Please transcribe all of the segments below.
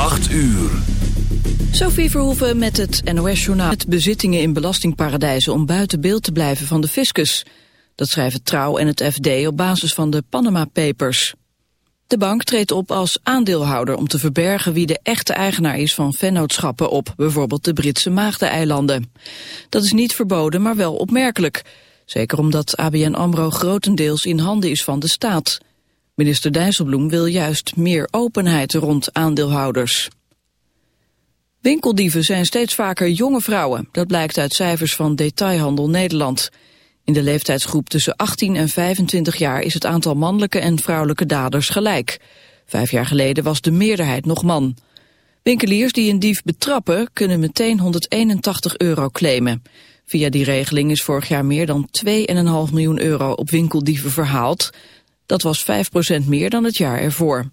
8 uur. Sophie Verhoeven met het NOS-journaal. Met bezittingen in belastingparadijzen om buiten beeld te blijven van de fiscus. Dat schrijven Trouw en het FD op basis van de Panama Papers. De bank treedt op als aandeelhouder om te verbergen wie de echte eigenaar is van vennootschappen op bijvoorbeeld de Britse Maagdeneilanden. Dat is niet verboden, maar wel opmerkelijk. Zeker omdat ABN AMRO grotendeels in handen is van de staat. Minister Dijsselbloem wil juist meer openheid rond aandeelhouders. Winkeldieven zijn steeds vaker jonge vrouwen. Dat blijkt uit cijfers van Detailhandel Nederland. In de leeftijdsgroep tussen 18 en 25 jaar is het aantal mannelijke en vrouwelijke daders gelijk. Vijf jaar geleden was de meerderheid nog man. Winkeliers die een dief betrappen kunnen meteen 181 euro claimen. Via die regeling is vorig jaar meer dan 2,5 miljoen euro op winkeldieven verhaald. Dat was 5% meer dan het jaar ervoor.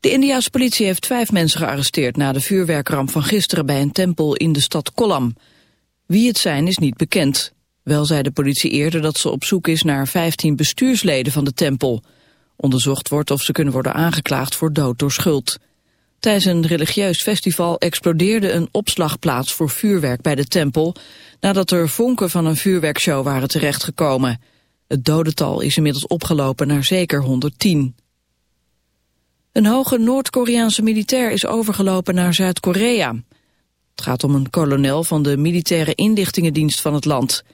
De Indiaanse politie heeft vijf mensen gearresteerd na de vuurwerkramp van gisteren bij een tempel in de stad Kollam. Wie het zijn is niet bekend. Wel zei de politie eerder dat ze op zoek is naar 15 bestuursleden van de tempel. Onderzocht wordt of ze kunnen worden aangeklaagd voor dood door schuld. Tijdens een religieus festival explodeerde een opslagplaats voor vuurwerk bij de tempel... nadat er vonken van een vuurwerkshow waren terechtgekomen. Het dodental is inmiddels opgelopen naar zeker 110. Een hoge Noord-Koreaanse militair is overgelopen naar Zuid-Korea. Het gaat om een kolonel van de militaire inlichtingendienst van het land.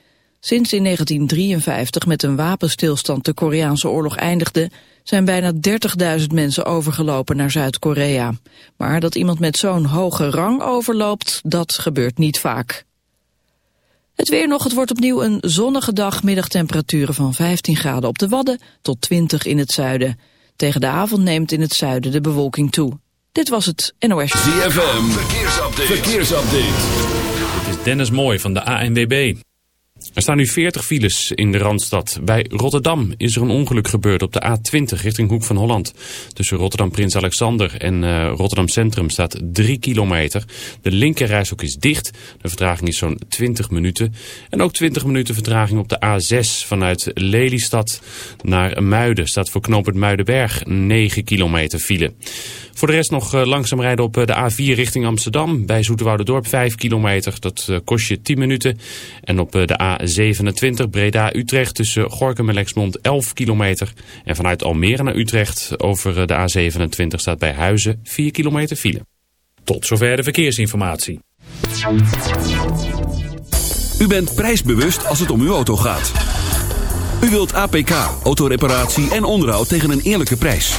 Sinds in 1953 met een wapenstilstand de Koreaanse oorlog eindigde... zijn bijna 30.000 mensen overgelopen naar Zuid-Korea. Maar dat iemand met zo'n hoge rang overloopt, dat gebeurt niet vaak. Het weer nog, het wordt opnieuw een zonnige dag, middagtemperaturen van 15 graden op de Wadden tot 20 in het zuiden. Tegen de avond neemt in het zuiden de bewolking toe. Dit was het NOS. ZFM, verkeersupdate. verkeersupdate. Dit is Dennis Mooi van de ANWB. Er staan nu 40 files in de Randstad. Bij Rotterdam is er een ongeluk gebeurd op de A20 richting Hoek van Holland. Tussen Rotterdam Prins Alexander en uh, Rotterdam Centrum staat 3 kilometer. De linkerrijshoek is dicht. De vertraging is zo'n 20 minuten. En ook 20 minuten vertraging op de A6 vanuit Lelystad naar Muiden. Staat voor knooppunt Muidenberg 9 kilometer file. Voor de rest nog langzaam rijden op de A4 richting Amsterdam. Bij Dorp 5 kilometer. Dat kost je 10 minuten. En op de A27 Breda-Utrecht tussen Gorkum en Lexmond 11 kilometer. En vanuit Almere naar Utrecht over de A27 staat bij Huizen 4 kilometer file. Tot zover de verkeersinformatie. U bent prijsbewust als het om uw auto gaat. U wilt APK, autoreparatie en onderhoud tegen een eerlijke prijs.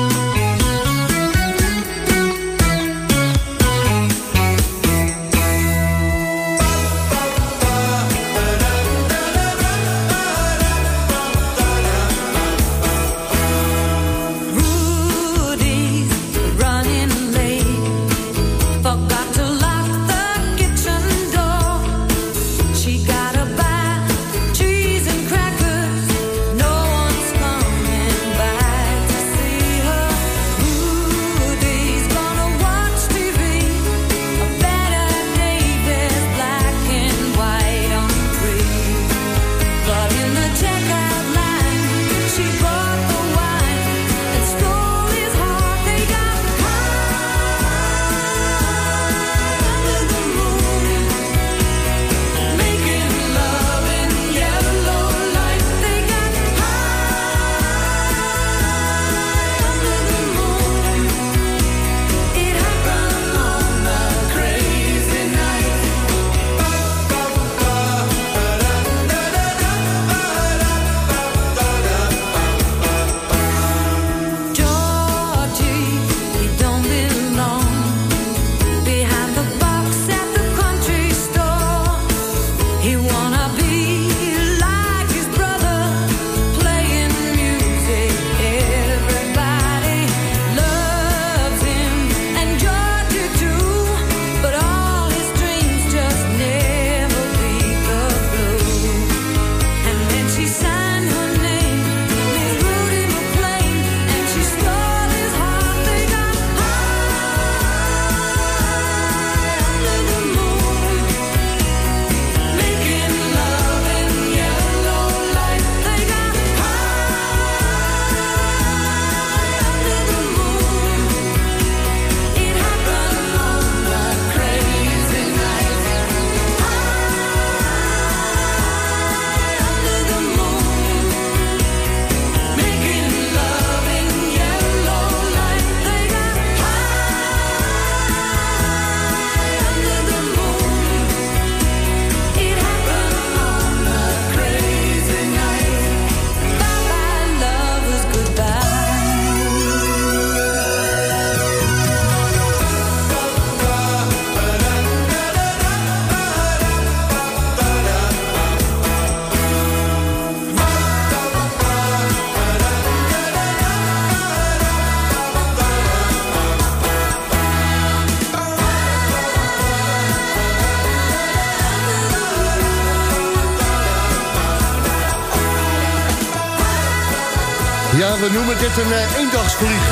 Noemen dit een uh, eendagsvlieg.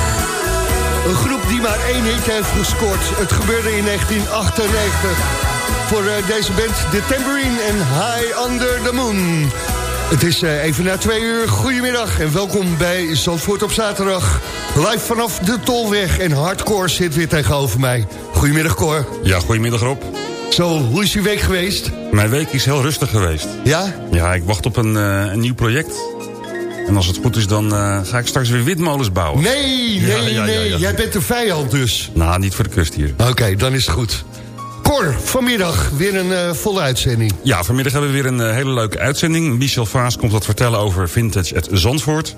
Een groep die maar één hitje heeft gescoord. Het gebeurde in 1998. Voor uh, deze band The Tambourine en High Under the Moon. Het is uh, even na twee uur. Goedemiddag en welkom bij Zandvoort op zaterdag. Live vanaf de Tolweg en Hardcore zit weer tegenover mij. Goedemiddag Cor. Ja, goedemiddag Rob. Zo, hoe is je week geweest? Mijn week is heel rustig geweest. Ja? Ja, ik wacht op een, uh, een nieuw project. En als het goed is, dan uh, ga ik straks weer windmolens bouwen. Nee, nee, ja, nee. Jij bent een vijand dus. Nou, niet voor de kust hier. Oké, okay, dan is het goed. Cor, vanmiddag weer een uh, volle uitzending. Ja, vanmiddag hebben we weer een uh, hele leuke uitzending. Michel Vaas komt wat vertellen over Vintage at Zandvoort.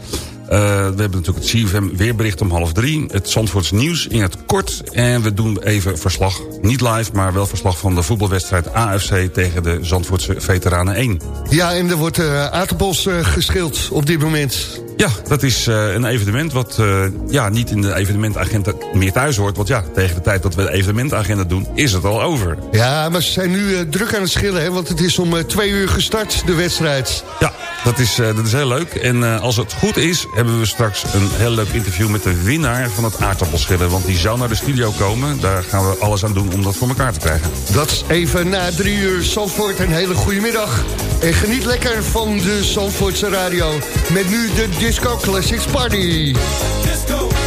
Uh, we hebben natuurlijk het CFM weerbericht om half drie. Het Zandvoorts nieuws in het kort. En we doen even verslag, niet live, maar wel verslag van de voetbalwedstrijd AFC tegen de Zandvoortse Veteranen 1. Ja, en er wordt uh, aardappels uh, op dit moment. Ja, dat is uh, een evenement wat uh, ja, niet in de evenementagenda meer thuis hoort. Want ja, tegen de tijd dat we de evenementagenda doen, is het al over. Ja, maar ze zijn nu uh, druk aan het schillen, hè, want het is om twee uur gestart, de wedstrijd. Ja, dat is, dat is heel leuk. En als het goed is, hebben we straks een heel leuk interview met de winnaar van het aardappelschillen. Want die zou naar de studio komen. Daar gaan we alles aan doen om dat voor elkaar te krijgen. Dat is even na drie uur Zandvoort. Een hele goede middag. En geniet lekker van de Zandvoortse radio. Met nu de Disco Classics Party. Disco.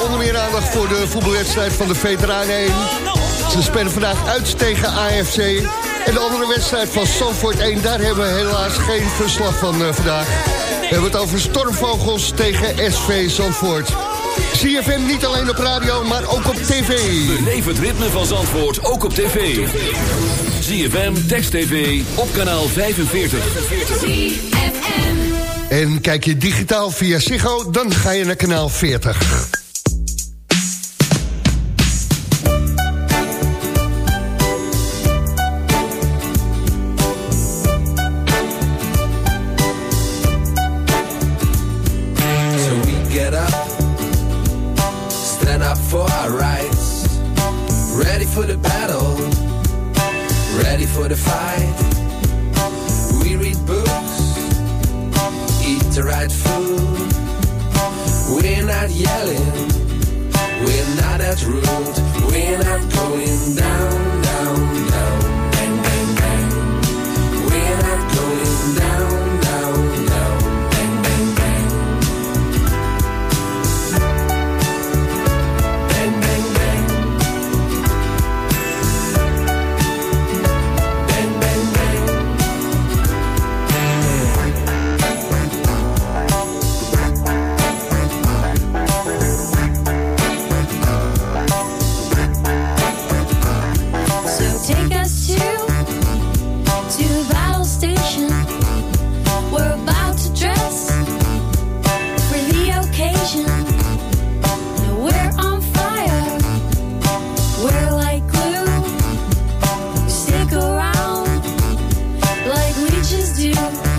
Onder meer aandacht voor de voetbalwedstrijd van de Veteranen 1. Ze spelen vandaag uit tegen AFC. En de andere wedstrijd van Sanford 1, daar hebben we helaas geen verslag van eh, vandaag. We hebben het over stormvogels tegen SV Zandvoort. CFM niet alleen op radio, maar ook op tv. Beleef het ritme van Zandvoort ook op tv. ZFM, Text TV, op kanaal 45. En kijk je digitaal via Ziggo, dan ga je naar kanaal 40. We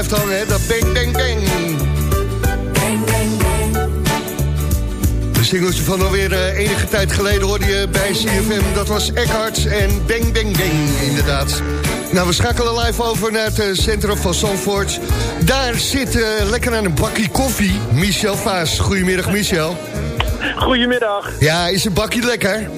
blijft hangen, hè? Dat bang, bang, bang. Bang, bang, bang. Een singeltje van alweer eh, enige tijd geleden hoorde je bij CFM. Dat was Eckhart en Bang Bang Bang, inderdaad. Nou, we schakelen live over naar het eh, centrum van Zandvoort. Daar zit eh, lekker aan een bakje koffie Michel Vaas. Goedemiddag, Michel. Goedemiddag. Ja, is een bakje lekker?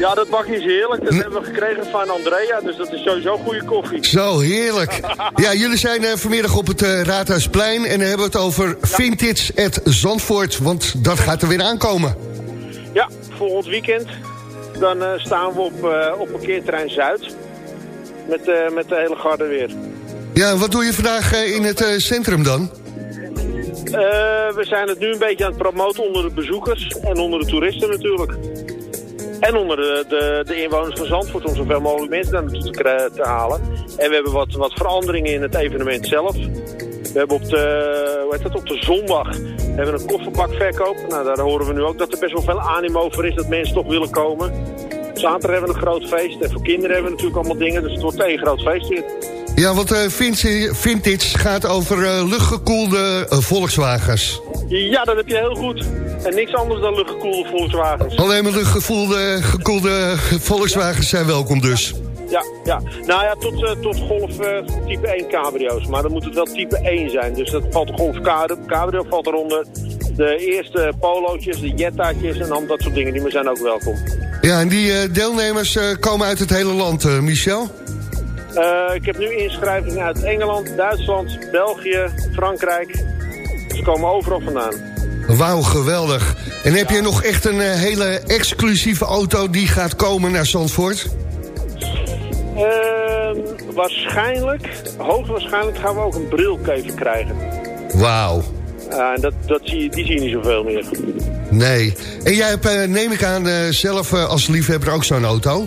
Ja, dat bakje is heerlijk. Dat hebben we gekregen van Andrea, dus dat is sowieso goede koffie. Zo, heerlijk. Ja, jullie zijn eh, vanmiddag op het eh, Raadhuisplein... en dan hebben we het over Vintage at Zandvoort... want dat gaat er weer aankomen. Ja, volgend weekend dan eh, staan we op, op parkeerterrein Zuid. Met, met de hele garde weer. Ja, wat doe je vandaag in het centrum dan? We zijn het nu een beetje aan het promoten onder de bezoekers en onder de toeristen natuurlijk. En onder de, de, de inwoners van Zandvoort om zoveel mogelijk mensen daar naartoe te, te halen. En we hebben wat, wat veranderingen in het evenement zelf. We hebben op de, hoe heet op de zondag hebben we een kofferbakverkoop. Nou, daar horen we nu ook dat er best wel veel animo voor is dat mensen toch willen komen. Zaterdag hebben we een groot feest en voor kinderen hebben we natuurlijk allemaal dingen. Dus het wordt één groot feest hier. Ja, want Vinci- Vintage gaat over eh, luchtgekoelde eh, Volkswagens. Ja, dat heb je heel goed. En niks anders dan luchtgekoelde Volkswagens. Alleen maar luchtgekoelde gekoelde Volkswagens zijn welkom dus. Ja, ja. Nou ja, tot, eh, tot Golf eh, type 1 cabrio's. Maar dan moet het wel type 1 zijn. Dus dat valt de Golf cabrio, cabrio valt eronder. De eerste polootjes, de jettaatjes en dan dat soort dingen. Die zijn ook welkom. Ja, en die eh, deelnemers komen uit het hele land, Michel. Ik heb nu inschrijvingen uit Engeland, Duitsland, België, Frankrijk. Ze komen overal vandaan. Wauw, geweldig. En heb je nog echt een eh, hele exclusieve auto die gaat komen naar Zandvoort? Ehm, waarschijnlijk, hoogstwaarschijnlijk gaan we ook een brilkever krijgen. Wauw. En dat, dat zie die zie je niet zoveel meer. Nee. En jij hebt, eh, neem ik aan, eh, zelf als liefhebber ook zo'n auto?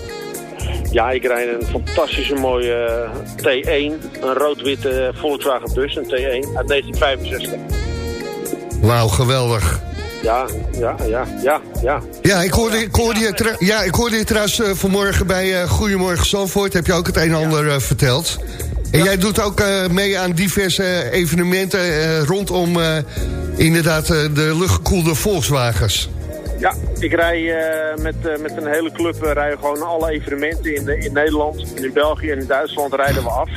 Ja, ik rijd een fantastische mooie eh, T1. Een rood-witte Volkswagen bus, een T1 uit 1965. Wauw, geweldig. Ja, ja, ja, ja, ja. Ja, ik hoorde, ik hoorde, je, ja, ik hoorde je trouwens eh, vanmorgen bij eh, Goedemorgen Zandvoort. Heb je ook het een en ander eh, verteld. En jij doet ook mee aan diverse evenementen rondom inderdaad de luchtgekoelde Volkswagens. Ja, ik rij met, met een hele club we rijden gewoon alle evenementen in, de, in Nederland. In België en in Duitsland rijden we af.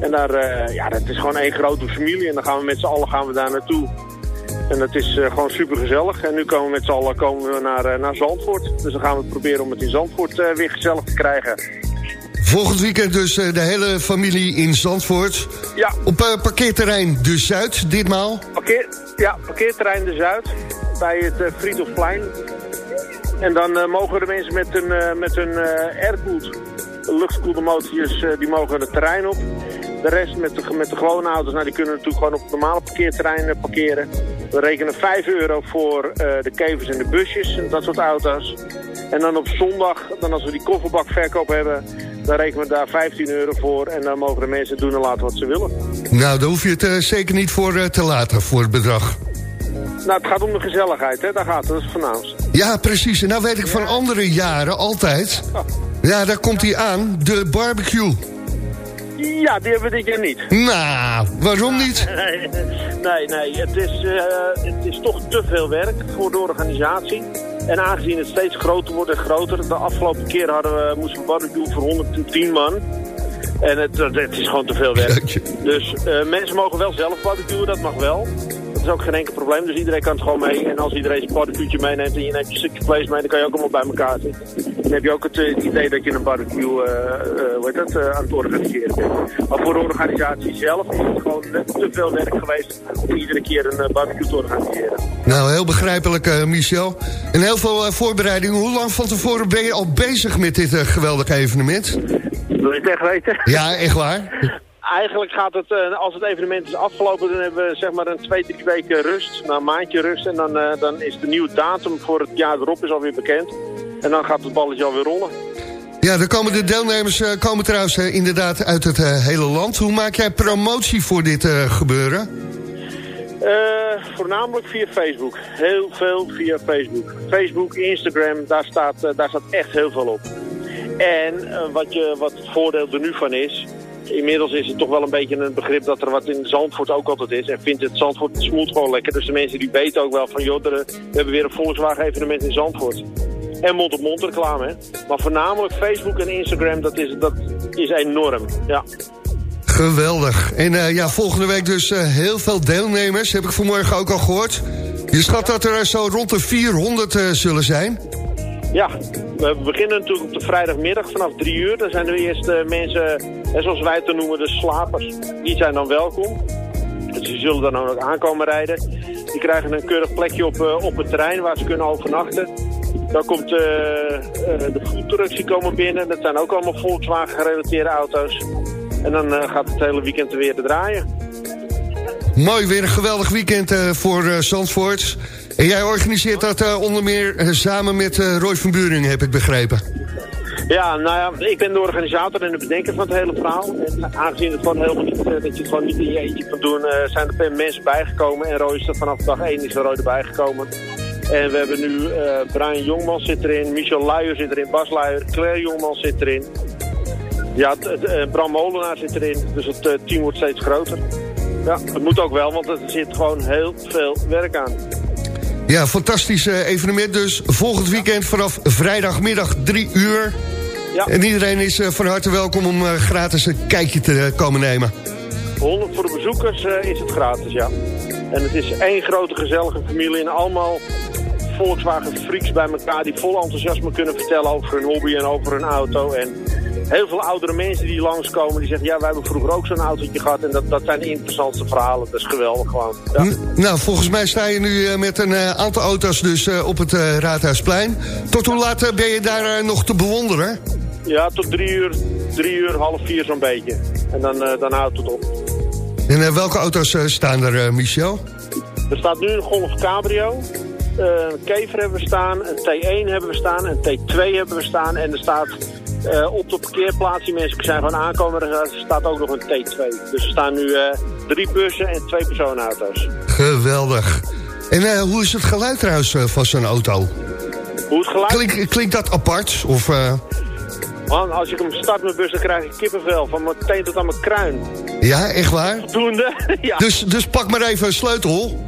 En daar, ja, dat is gewoon één grote familie. En dan gaan we met z'n allen gaan we daar naartoe. En dat is eh, gewoon super gezellig. En nu komen we met z'n allen komen we naar, eh, naar Zandvoort. Dus dan gaan we proberen om het in Zandvoort eh, weer gezellig te krijgen. Volgend weekend dus de hele familie in Zandvoort. Ja. Op parkeerterrein De Zuid ditmaal. Parkeer, ja, parkeerterrein De Zuid. Bij het uh, Friedhofplein. En dan mogen de mensen met hun, eh, met hun aircooled luchtkoelde motortjes, eh, die mogen het terrein op. De rest met de, met de gewone auto's, nou, die kunnen natuurlijk gewoon op het normale parkeerterrein eh, parkeren. We rekenen 5 euro voor eh, de kevers en de busjes, en dat soort auto's. En dan op zondag, dan als we die kofferbakverkoop hebben, dan rekenen we daar 15 euro voor. En dan mogen de mensen doen en laten wat ze willen. Nou, daar hoef je het eh, zeker niet voor eh, te laten, voor het bedrag. Nou, het gaat om de gezelligheid, hè? daar gaat het, dat is. Ja, precies. En nou weet ik van andere jaren altijd... Ja, daar komt hij aan, de barbecue. Ja, die hebben we dit jaar niet. Nou, waarom niet? Nee, nee, nee. Het, is, eh, het is toch te veel werk voor de organisatie. En aangezien het steeds groter wordt en groter. De afgelopen keer hadden we, moesten we barbecue voor 110 man. En het, het is gewoon te veel werk. Dus eh, mensen mogen wel zelf barbecuen, dat mag wel. Is ook geen enkel probleem, dus iedereen kan het gewoon mee. En als iedereen zijn barbecueetje meeneemt en je neemt je stukje vlees mee, dan kan je ook allemaal bij elkaar zitten. Dan heb je ook het, eh, idee dat je een barbecue eh, eh, hoe heet dat, aan het organiseren bent. Maar voor de organisatie zelf is het gewoon net te veel werk geweest om iedere keer een barbecue te organiseren. Nou, heel begrijpelijk, eh, Michel. En heel veel voorbereidingen. Hoe lang van tevoren ben je al bezig met dit geweldige evenement? Wil je het echt weten? Ja, echt waar? Eigenlijk gaat het, eh, als het evenement is afgelopen, dan hebben we zeg maar een twee, drie weken rust. Na een maandje rust. En dan, eh, dan is de nieuwe datum voor het jaar erop is alweer bekend. En dan gaat het balletje alweer rollen. Ja, komen de deelnemers eh, komen trouwens inderdaad uit het hele land. Hoe maak jij promotie voor dit gebeuren? Voornamelijk via Facebook. Heel veel via Facebook. Facebook, Instagram, daar staat, daar staat echt heel veel op. En wat, je, wat het voordeel er nu van is... Inmiddels is het toch wel een beetje een begrip dat er wat in Zandvoort ook altijd is. En vindt het Zandvoort smoelt gewoon lekker. Dus de mensen die weten ook wel van... joh, we hebben weer een Volkswagen evenement in Zandvoort. En mond-op-mond reclame, hè. Maar voornamelijk Facebook en Instagram, dat is, dat is enorm. Ja. Geweldig. En eh, ja, volgende week dus eh, heel veel deelnemers. Heb ik vanmorgen ook al gehoord. Je schat dat er eh, zo rond de 400 eh, zullen zijn. Ja, we beginnen natuurlijk op de vrijdagmiddag vanaf drie uur. Dan zijn er eerst eh, mensen, zoals wij het noemen, de slapers. Die zijn dan welkom. Dus die zullen dan ook aankomen rijden. Die krijgen een keurig plekje op, eh, op het terrein waar ze kunnen overnachten. Dan komt eh, eh, de foodtrucks die komen binnen. Dat zijn ook allemaal Volkswagen gerelateerde auto's. En dan gaat het hele weekend er weer te draaien. Mooi, weer een geweldig weekend voor Zandvoort. En jij organiseert dat eh, onder meer eh, samen met eh, Roy van Buringen, heb ik begrepen. Ja, nou ja, ik ben de organisator en de bedenker van het hele verhaal. En aangezien het gewoon helemaal niet, eh, dat je het gewoon niet in je eentje kan doen, zijn er mensen bijgekomen. En Roy is er vanaf dag 1 is er Roy erbij gekomen. En we hebben nu Brian Jongman zit erin, Michel Luijer zit erin, Bas Luijer, Claire Jongman zit erin. Ja, Bram Molenaar zit erin, dus het team wordt steeds groter. Ja, het moet ook wel, want er zit gewoon heel veel werk aan. Ja, fantastisch eh, evenement dus. Volgend weekend vanaf vrijdagmiddag 3 uur. Ja. En iedereen is eh, van harte welkom om eh, gratis een kijkje te komen nemen. 100 voor de bezoekers is het gratis, ja. En het is één grote gezellige familie en allemaal Volkswagen freaks bij elkaar... die vol enthousiasme kunnen vertellen over hun hobby en over hun auto. En heel veel oudere mensen die langskomen, die zeggen... ja, wij hebben vroeger ook zo'n autootje gehad en dat, dat zijn de interessantste verhalen. Dat is geweldig gewoon. Ja, nou, volgens mij sta je nu eh, met een eh, aantal auto's dus eh, op het Raadhuisplein. Tot hoe laat ben je daar nog te bewonderen? ja tot drie uur, drie uur, half vier zo'n beetje. En dan, dan houdt het op. En welke auto's staan er, Michel? Er staat nu een Golf Cabrio. Een Kever hebben we staan, een T1 hebben we staan, een T2 hebben we staan. En er staat eh, op de parkeerplaats, die mensen zijn van aankomen, er staat ook nog een T2. Dus er staan nu eh, drie bussen en twee personenauto's. Geweldig. En eh, hoe is het geluid trouwens van zo'n auto? Hoe het geluid... Klink, klinkt dat apart? Of, Man, als ik hem start met bus, dan krijg ik kippenvel. Van mijn teen tot aan mijn kruin. ja, echt waar? Doende, ja. Dus, dus pak maar even een sleutel.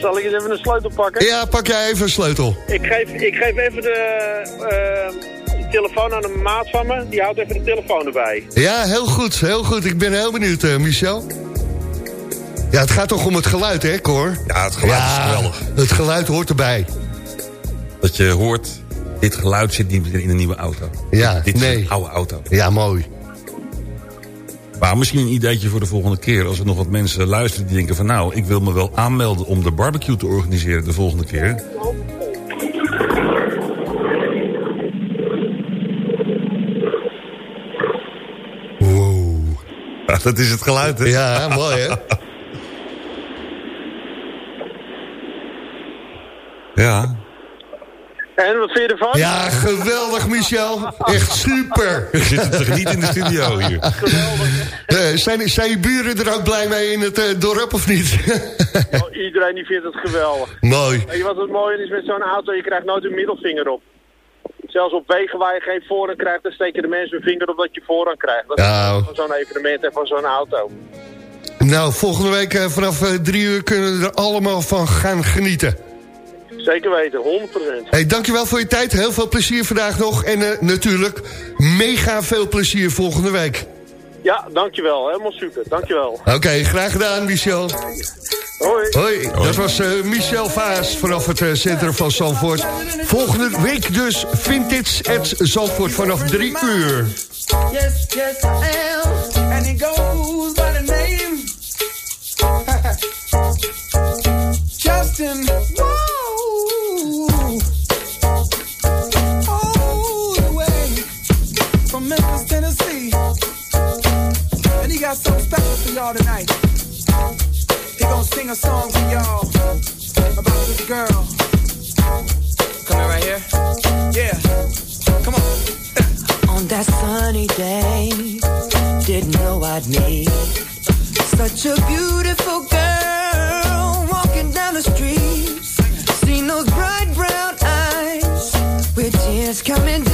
Zal ik eens even een sleutel pakken? Ja, pak jij even een sleutel. Ik, geef, ik geef even de, de telefoon aan een maat van me. Die houdt even de telefoon erbij. Ja, heel goed, heel goed. Ik ben heel benieuwd, eh, Michel. Ja, het gaat toch om het geluid, hè, Cor? Ja, het geluid is geweldig. het geluid hoort erbij. Dat je hoort, dit geluid zit niet meer in een nieuwe auto. Ja, dit is nee. een oude auto. Ja, mooi. Maar misschien een ideetje voor de volgende keer. Als er nog wat mensen luisteren die denken van... nou, ik wil me wel aanmelden om de barbecue te organiseren de volgende keer. Dat is het geluid, hè? Ja, mooi, hè? Ja. En, wat vind je ervan? Ja, geweldig, Michel. Echt super. We zitten te genieten in de studio hier. Eh, zijn, zijn je buren er ook blij mee in het eh, dorp, of niet? Oh, iedereen die vindt het geweldig. mooi. Weet je wat het mooie is met zo'n auto? Je krijgt nooit een middelvinger op. Zelfs op wegen waar je geen voorrang krijgt, dan steken de mensen hun vinger op dat je voorrang krijgt. Dat is Nou. van zo'n evenement en van zo'n auto. Nou, volgende week eh, vanaf eh, drie uur kunnen we er allemaal van gaan genieten. Zeker weten, 100%. Hey, dankjewel voor je tijd. Heel veel plezier vandaag nog. En eh, natuurlijk mega veel plezier volgende week. Ja, dankjewel. Helemaal super. Dankjewel. Oké, graag gedaan, Michel. Hoi. Hoi, dat was eh, Michel Vaas vanaf het eh, centrum van Zandvoort. Volgende week dus Vintage at Zandvoort vanaf drie uur. Yes, yes, I am. And it goes by the name Justin. Y'all tonight. He gonna sing a song for y'all about this girl. Coming right here? Yeah. Come on. On that sunny day, didn't know I'd meet such a beautiful girl walking down the street. Seen those bright brown eyes with tears coming down.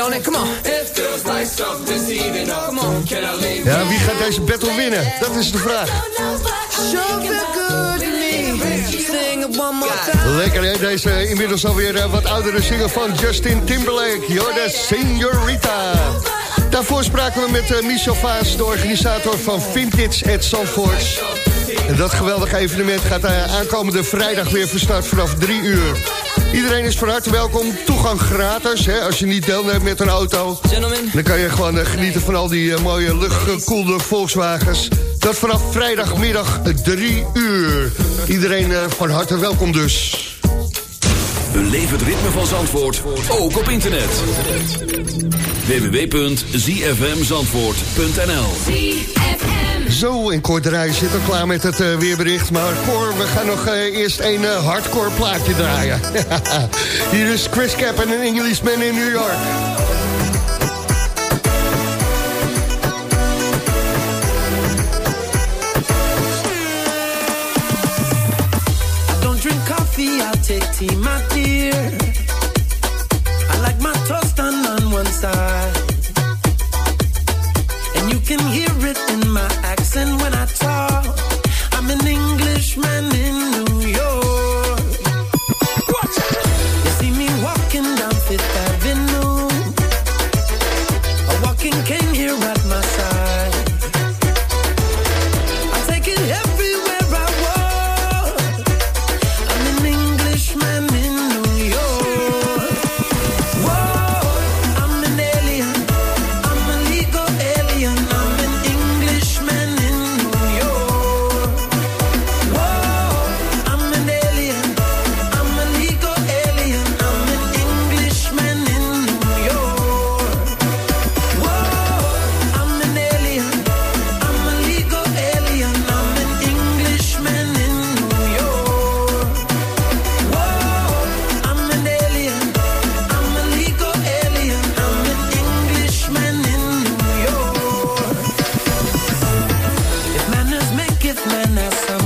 Don't it? Come on. It feels like something's heating up. Come on. Can I leave Ja, wie gaat deze battle winnen? Dat is de vraag. Sure feel good to me. Sing it one more time. Lekker hè, deze inmiddels alweer eh, wat oudere single van Justin Timberlake. Jorda Senorita. Daarvoor spraken we met eh, Michel Vaas, de organisator van Vintage at Zandvoort. En dat geweldige evenement gaat eh, aankomende vrijdag weer van start vanaf 3 uur. Iedereen is van harte welkom, toegang gratis. Hè, als je niet deelneemt met een auto, dan kan je gewoon eh, genieten van al die eh, mooie luchtgekoelde Volkswagens. Dat vanaf vrijdagmiddag 3 uur. Iedereen eh, van harte welkom dus. Beleef het ritme van Zandvoort, ook op internet. www.zfmzandvoort.nl Zo, en Cor Draaien zit al klaar met het eh, weerbericht. Maar Cor, we gaan nog eh, eerst een eh, hardcore plaatje draaien. Hier is Chris Cap en een Englishman in New York. One side. Can forgiveness.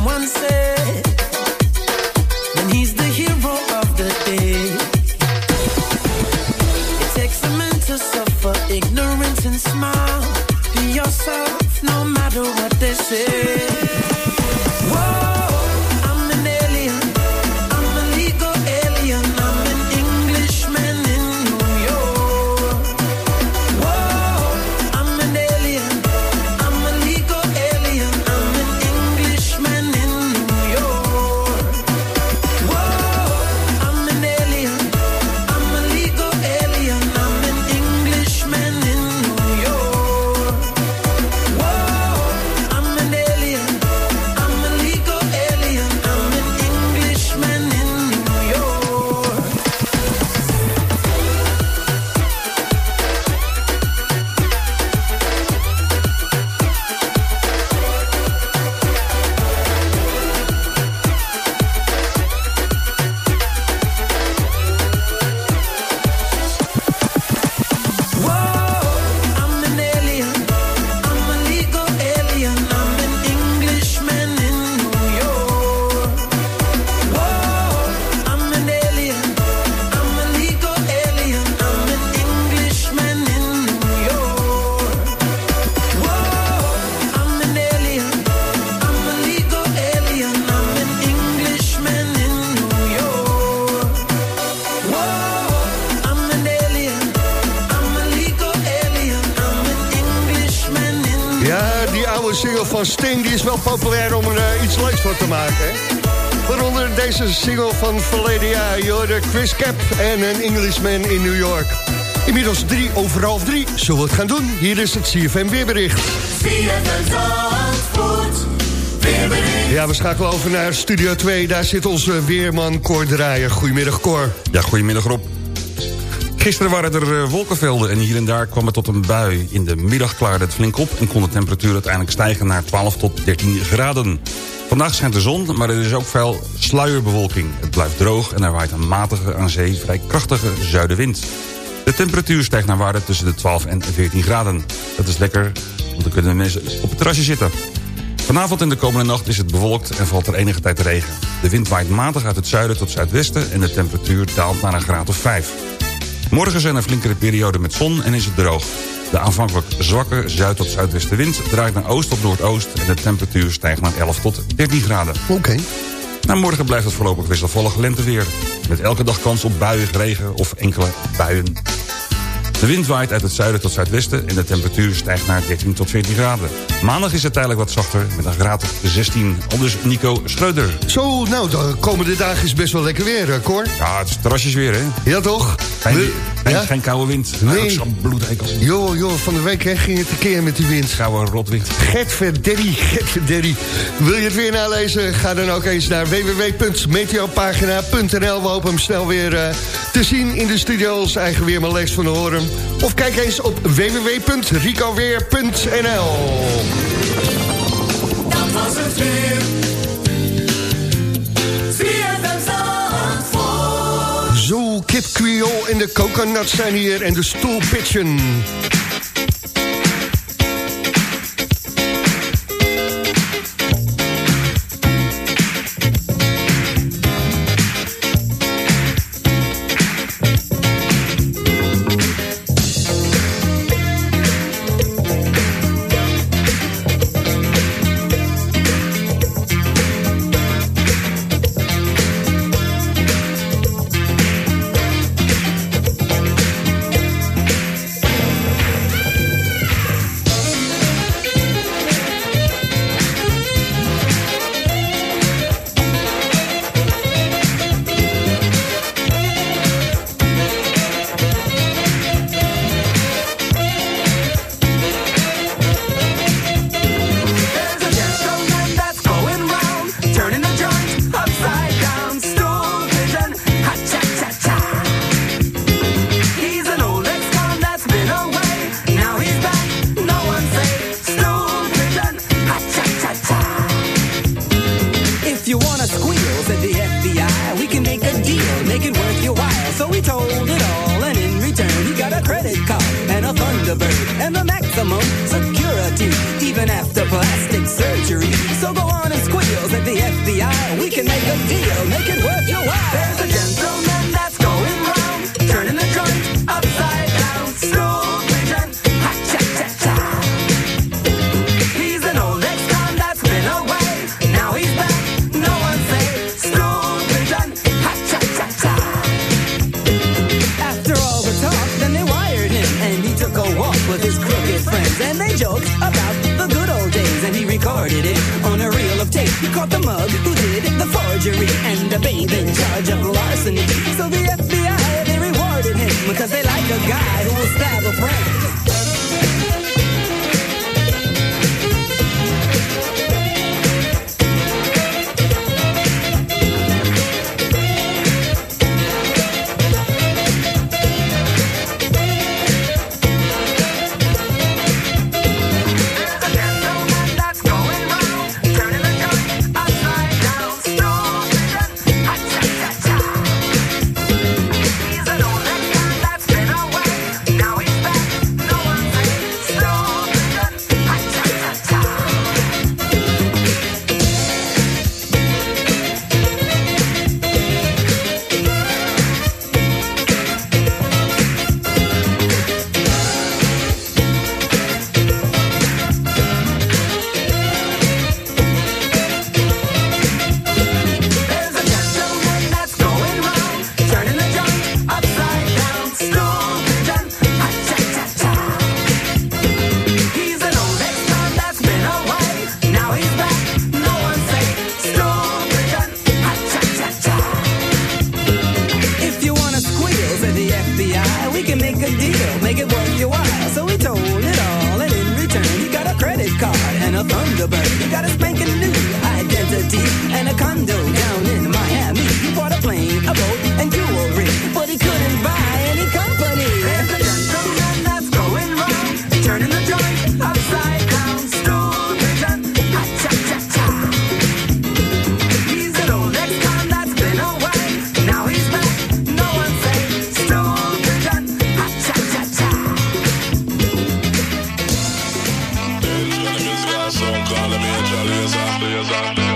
Van verleden jaar. Je Chris Cap en een Englishman in New York. Inmiddels drie over half drie. Zullen we het gaan doen? Hier is het CFM weerbericht. Ja, we schakelen over naar Studio 2. Daar zit onze weerman Cor Draaier. Goedemiddag Cor. Ja, goedemiddag Rob. Gisteren waren er eh, wolkenvelden en hier en daar kwam het tot een bui. In de middag klaarde het flink op en kon de temperatuur uiteindelijk stijgen naar 12 tot 13 graden. Vandaag schijnt de zon, maar er is ook veel sluierbewolking. Het blijft droog en er waait een matige, aan zee vrij krachtige zuidenwind. De temperatuur stijgt naar waarde tussen de 12 en 14 graden. Dat is lekker, want dan kunnen mensen op het terrasje zitten. Vanavond en de komende nacht is het bewolkt en valt er enige tijd regen. De wind waait matig uit het zuiden tot zuidwesten... en de temperatuur daalt naar een graad of 5. Morgen zijn er flinkere perioden met zon en is het droog. De aanvankelijk zwakke zuid- tot zuidwestenwind draait naar oost tot noordoost... en de temperatuur stijgt naar 11 tot 13 graden. Oké. Na morgen blijft het voorlopig wisselvallig lenteweer. Met elke dag kans op buien, regen of enkele buien. De wind waait uit het zuiden tot zuidwesten en de temperatuur stijgt naar 13 tot 14 graden. Maandag is het tijdelijk wat zachter met een graad of 16. Aldus Nico Schreuder. Zo, nou, de komende dagen is best wel lekker weer, eh, Cor. Ja, het is terrasjes weer, hè? Ja, toch? We- geen, ja? geen koude wind. Nee. Nee. Zo'n bloedekel. Joh, joh, van de week hè, ging het een keer met die wind. Koude rotwind. Gert Verderri. Wil je het weer nalezen? Ga dan ook eens naar www.meteopagina.nl. We hopen hem snel weer eh, te zien in de studio. Ons eigen weerman Lex van de Hoorn. Of kijk eens op www.ricoweer.nl. Dat was het weer. Kip Creole en de coconuts zijn hier en de stoelpitchen. There's because they like a guy who will stab cause I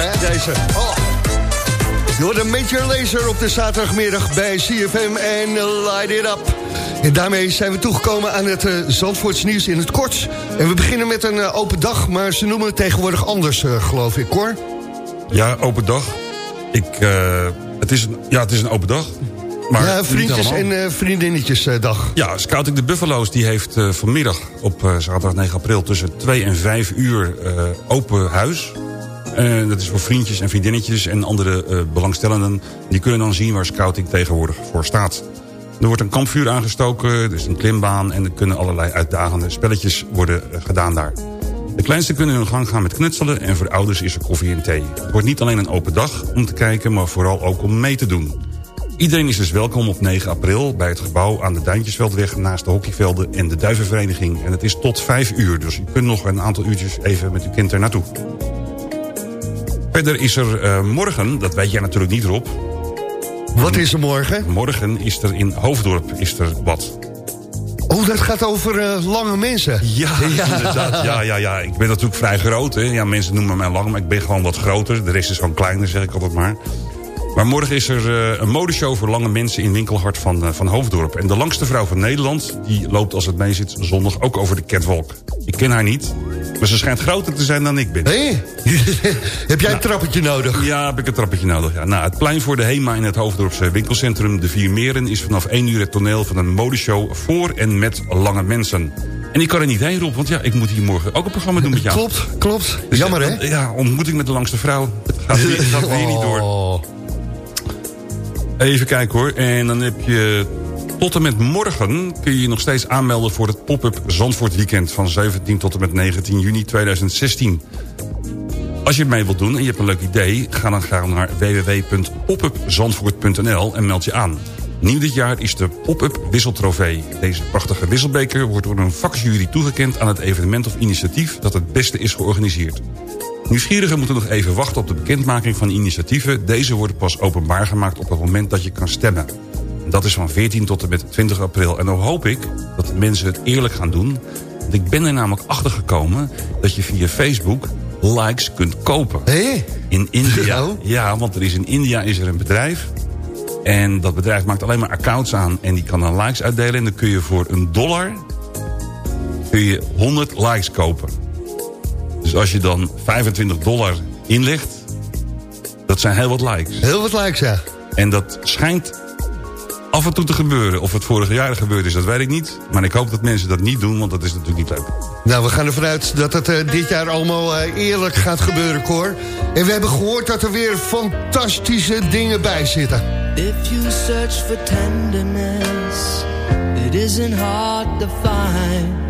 hè, deze. Oh. De Major Laser op de zaterdagmiddag bij CFM en Light It Up. En daarmee zijn we toegekomen aan het uh, Zandvoorts nieuws in het kort. En we beginnen met een uh, open dag, maar ze noemen het tegenwoordig anders, uh, geloof ik, hoor. Ja, open dag. Ik, het, is een, ja, het is een open dag. Maar ja, vriendjes- en vriendinnetjesdag. Ja, Scouting de Buffalo's die heeft vanmiddag op zaterdag 9 april... tussen 2 en 5 uur open huis. Dat is voor vriendjes en vriendinnetjes en andere belangstellenden. Die kunnen dan zien waar Scouting tegenwoordig voor staat. Er wordt een kampvuur aangestoken, is een klimbaan... en er kunnen allerlei uitdagende spelletjes worden gedaan daar. De kleinsten kunnen hun gang gaan met knutselen... en voor de ouders is er koffie en thee. Het wordt niet alleen een open dag om te kijken... maar vooral ook om mee te doen. Iedereen is dus welkom op 9 april bij het gebouw aan de Duintjesveldweg... naast de hockeyvelden en de Duivenvereniging. En het is tot 5 uur, dus u kunt nog een aantal uurtjes even met uw kind er naartoe. Verder is er uh, morgen, dat weet jij natuurlijk niet Rob... Wat is er morgen? Morgen is er in Hoofddorp is er wat. Oh, dat gaat over uh, lange mensen. Ja, ja, inderdaad. Ja, ja, ja. Ik ben natuurlijk vrij groot. Hè. Ja, mensen noemen mij lang, maar ik ben gewoon wat groter. De rest is gewoon kleiner, zeg ik altijd maar. Maar morgen is er uh, een modeshow voor lange mensen in Winkelhart van, uh, van Hoofddorp. En de langste vrouw van Nederland, die loopt als het mee zit zondag ook over de catwalk. Ik ken haar niet, maar ze schijnt groter te zijn dan ik ben. Hey? heb jij nou, een trappetje nodig? Ja, heb ik een trappetje nodig. Ja. Nou, het plein voor de HEMA in het Hoofddorpse winkelcentrum De Vier Meren... is vanaf 1 uur het toneel van een modeshow voor en met lange mensen. En ik kan er niet heen roepen, want ja, ik moet hier morgen ook een programma doen met jou. Klopt, klopt. Dus Jammer, hè? Ja, ontmoeting met de langste vrouw. Het gaat weer, gaat weer niet door. Even kijken hoor. En dan heb je tot en met morgen kun je je nog steeds aanmelden... voor het pop-up Zandvoort Weekend van 17 tot en met 19 juni 2016. Als je het mee wilt doen en je hebt een leuk idee... ga dan graag naar www.popupzandvoort.nl en meld je aan. Nieuw dit jaar is de Pop-up Wisseltrofee. Deze prachtige wisselbeker wordt door een vakjury toegekend... aan het evenement of initiatief dat het beste is georganiseerd. Nieuwsgierigen moeten nog even wachten op de bekendmaking van initiatieven. Deze worden pas openbaar gemaakt op het moment dat je kan stemmen. Dat is van 14 tot en met 20 april. En dan hoop ik dat de mensen het eerlijk gaan doen. Want ik ben er namelijk achter gekomen dat je via Facebook likes kunt kopen. Hé? In India. Ja, want er is in India is er een bedrijf. En dat bedrijf maakt alleen maar accounts aan. En die kan dan likes uitdelen. En dan kun je voor een dollar kun je 100 likes kopen. Dus als je dan 25 dollar inlegt, dat zijn heel wat likes. Heel wat likes, ja. En dat schijnt af en toe te gebeuren. Of het vorige jaar gebeurd is, dat weet ik niet. Maar ik hoop dat mensen dat niet doen, want dat is natuurlijk niet leuk. Nou, we gaan ervan uit dat het uh, dit jaar allemaal uh, eerlijk gaat gebeuren, Cor. En we hebben gehoord dat er weer fantastische dingen bij zitten. If you search for tenderness, it isn't hard to find.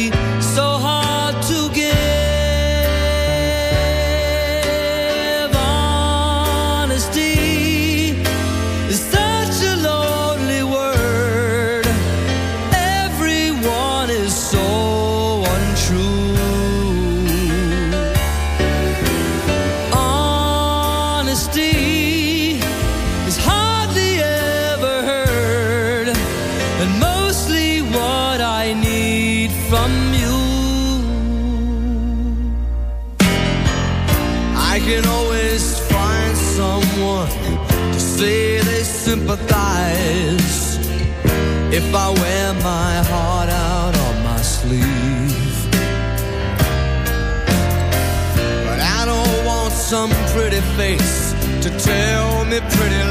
tell me pretty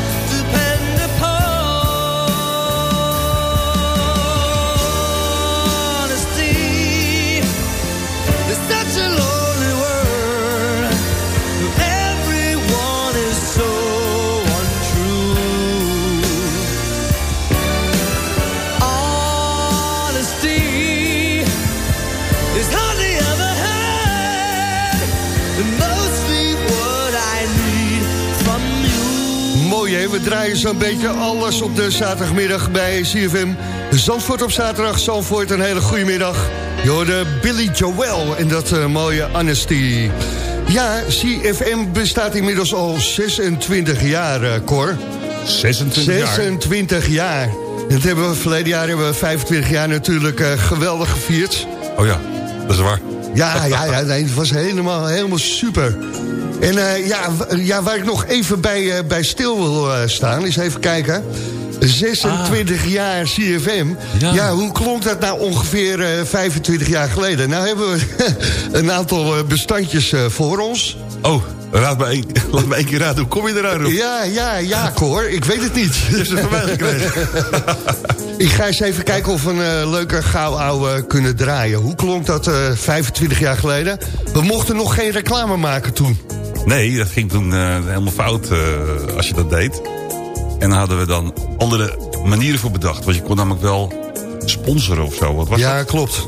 we draaien zo'n beetje alles op de zaterdagmiddag bij CFM. Zandvoort op zaterdag, Zandvoort een hele goede middag. Je hoorde Billy Joel en dat eh, mooie Honesty. Ja, CFM bestaat inmiddels al 26 jaar, eh, Cor. 26 jaar? 26 jaar. Dat hebben we verleden jaar hebben we 25 jaar natuurlijk eh, geweldig gevierd. Oh ja, dat is waar. Ja, ja, ja nee, het was helemaal, helemaal super. En eh, ja, ja, waar ik nog even bij, eh, bij stil wil eh, staan, is even kijken. 26 jaar CFM. Ja. Ja. hoe klonk dat nou ongeveer eh, 25 jaar geleden? Nou hebben we een aantal bestandjes voor ons. Oh, raad me één, laat me één keer raden. Hoe kom je eruit? Rob? Ja, ja, ja, Cor, ik weet het niet. Je hebt ze van mij gekregen. Ik ga eens even kijken of we een leuke gauw ouwe kunnen draaien. Hoe klonk dat eh, 25 jaar geleden? We mochten nog geen reclame maken toen. Nee, dat ging toen eh, helemaal fout eh, als je dat deed. En dan hadden we dan andere manieren voor bedacht. Want je kon namelijk wel sponsoren of zo. Wat was ja, dat? klopt.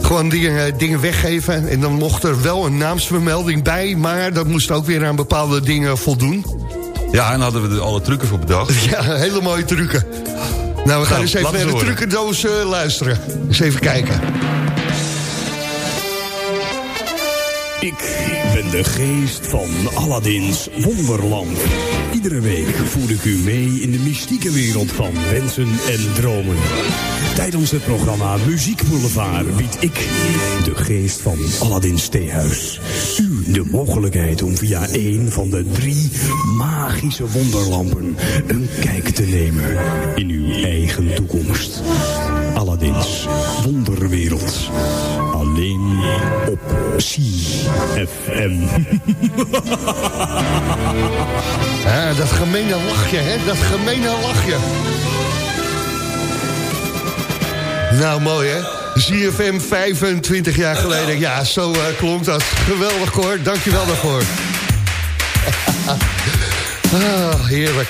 Gewoon dingen, eh, dingen weggeven. En dan mocht er wel een naamsvermelding bij... maar dat moest ook weer aan bepaalde dingen voldoen. Ja, en dan hadden we er alle trucken voor bedacht. Ja, hele mooie trucken. Nou, we gaan Nou, eens even naar de trucendoos luisteren. Eens even kijken. Ik de geest van Aladdin's Wonderland. Iedere week voer ik u mee in de mystieke wereld van wensen en dromen. Tijdens het programma Muziek Boulevard bied ik, de geest van Aladdin's Theehuis, u de mogelijkheid om via een van de drie magische wonderlampen een kijk te nemen in uw eigen toekomst. Aladdin's Wonderwereld. Alleen op CFM. Ja, dat gemene lachje, hè? Dat gemene lachje. Nou, mooi, hè? ZFM 25 jaar geleden. Ja, zo eh, klonk dat. Geweldig, hoor. Dankjewel daarvoor. ah, heerlijk.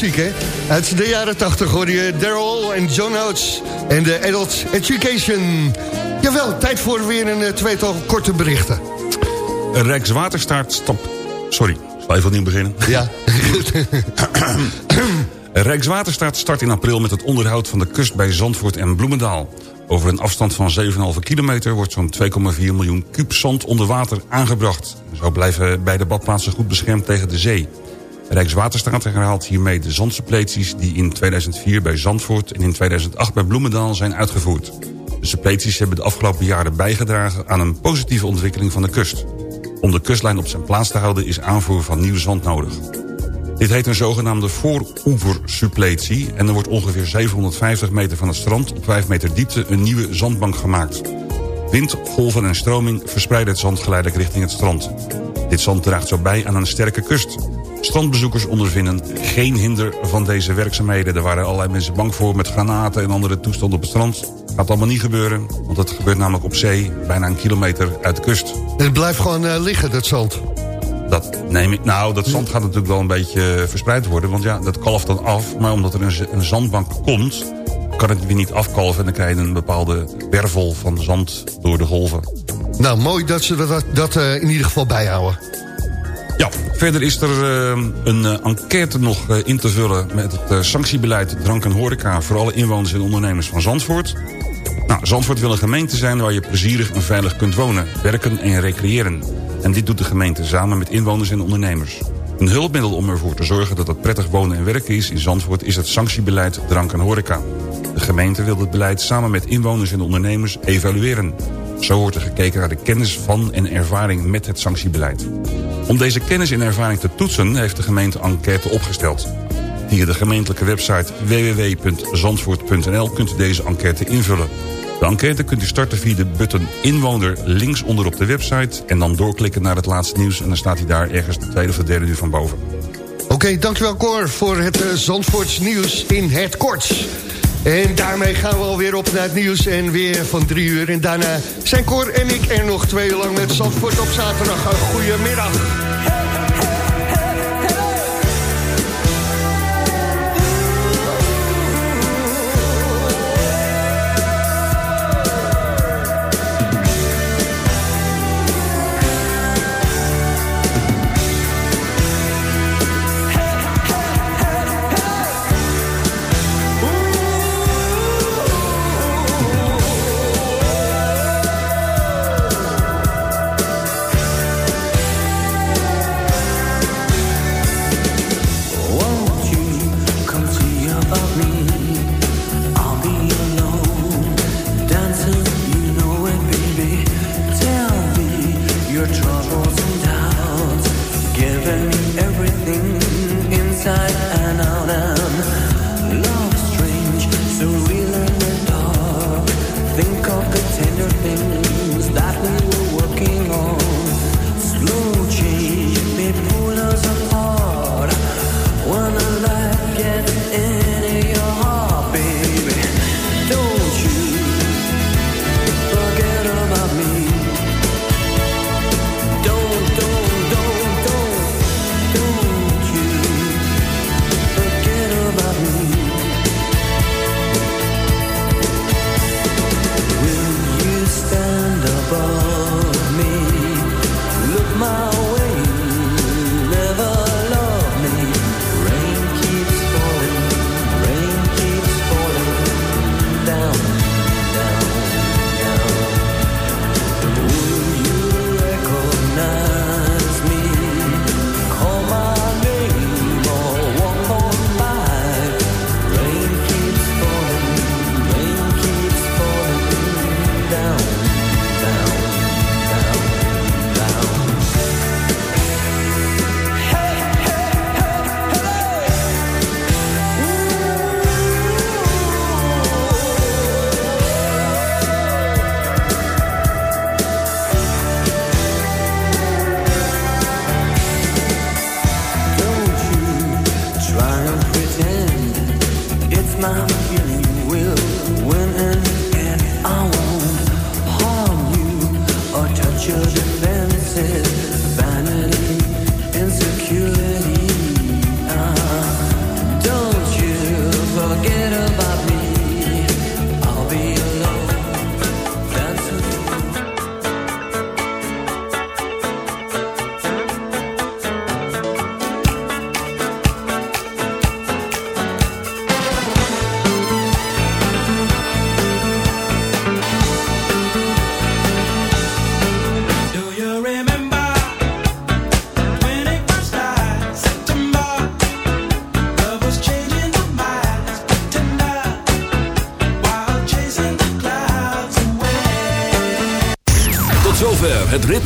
Muziek, hè? Uit de jaren 80 hoor je Daryl en John Oates en de Adult Education. Jawel, tijd voor weer een eh, tweetal korte berichten. Rijkswaterstaat stap... Sorry, zal even opnieuw beginnen. Ja. Rijkswaterstaat start in april met het onderhoud van de kust bij Zandvoort en Bloemendaal. Over een afstand van 7,5 kilometer wordt zo'n 2,4 miljoen kuub zand onder water aangebracht. Zo blijven beide badplaatsen goed beschermd tegen de zee. Rijkswaterstaat herhaalt hiermee de zandsuppleties die in 2004 bij Zandvoort en in 2008 bij Bloemendaal zijn uitgevoerd. De suppleties hebben de afgelopen jaren bijgedragen aan een positieve ontwikkeling van de kust. Om de kustlijn op zijn plaats te houden is aanvoer van nieuw zand nodig. Dit heet een zogenaamde vooroeversuppletie... en er wordt ongeveer 750 meter van het strand op 5 meter diepte een nieuwe zandbank gemaakt. Wind, golven en stroming verspreiden het zand geleidelijk richting het strand. Dit zand draagt zo bij aan een sterke kust. Strandbezoekers ondervinden geen hinder van deze werkzaamheden. Er waren allerlei mensen bang voor met granaten en andere toestanden op het strand. Gaat allemaal niet gebeuren, want het gebeurt namelijk op zee... bijna een kilometer uit de kust. Het blijft gewoon eh, liggen, dat zand. Dat neem ik. Nou, dat zand gaat natuurlijk wel een beetje verspreid worden. Want ja, dat kalft dan af. Maar omdat er een, een zandbank komt, kan het weer niet afkalven. En dan krijg je een bepaalde wervel van zand door de golven. Nou, mooi dat ze dat, dat eh, in ieder geval bijhouden. Ja, verder is er eh, een eh, enquête nog eh, in te vullen... met het eh, sanctiebeleid drank en horeca... voor alle inwoners en ondernemers van Zandvoort. Nou, Zandvoort wil een gemeente zijn waar je plezierig en veilig kunt wonen... werken en recreëren. En dit doet de gemeente samen met inwoners en ondernemers. Een hulpmiddel om ervoor te zorgen dat het prettig wonen en werken is in Zandvoort... is het sanctiebeleid drank en horeca. De gemeente wil het beleid samen met inwoners en ondernemers evalueren. Zo wordt er gekeken naar de kennis van en ervaring met het sanctiebeleid. Om deze kennis en ervaring te toetsen heeft de gemeente een enquête opgesteld. Via de gemeentelijke website www.zandvoort.nl kunt u deze enquête invullen. De enquête kunt u starten via de button inwoner links onder op de website... en dan doorklikken naar het laatste nieuws en dan staat hij daar ergens de tweede of de derde uur van boven. Oké, dankjewel Cor voor het uh, Zandvoorts nieuws in het kort. En daarmee gaan we alweer op naar het nieuws en weer van drie uur. En daarna zijn Cor en ik er nog twee lang met Zandvoort op zaterdag. Goedemiddag.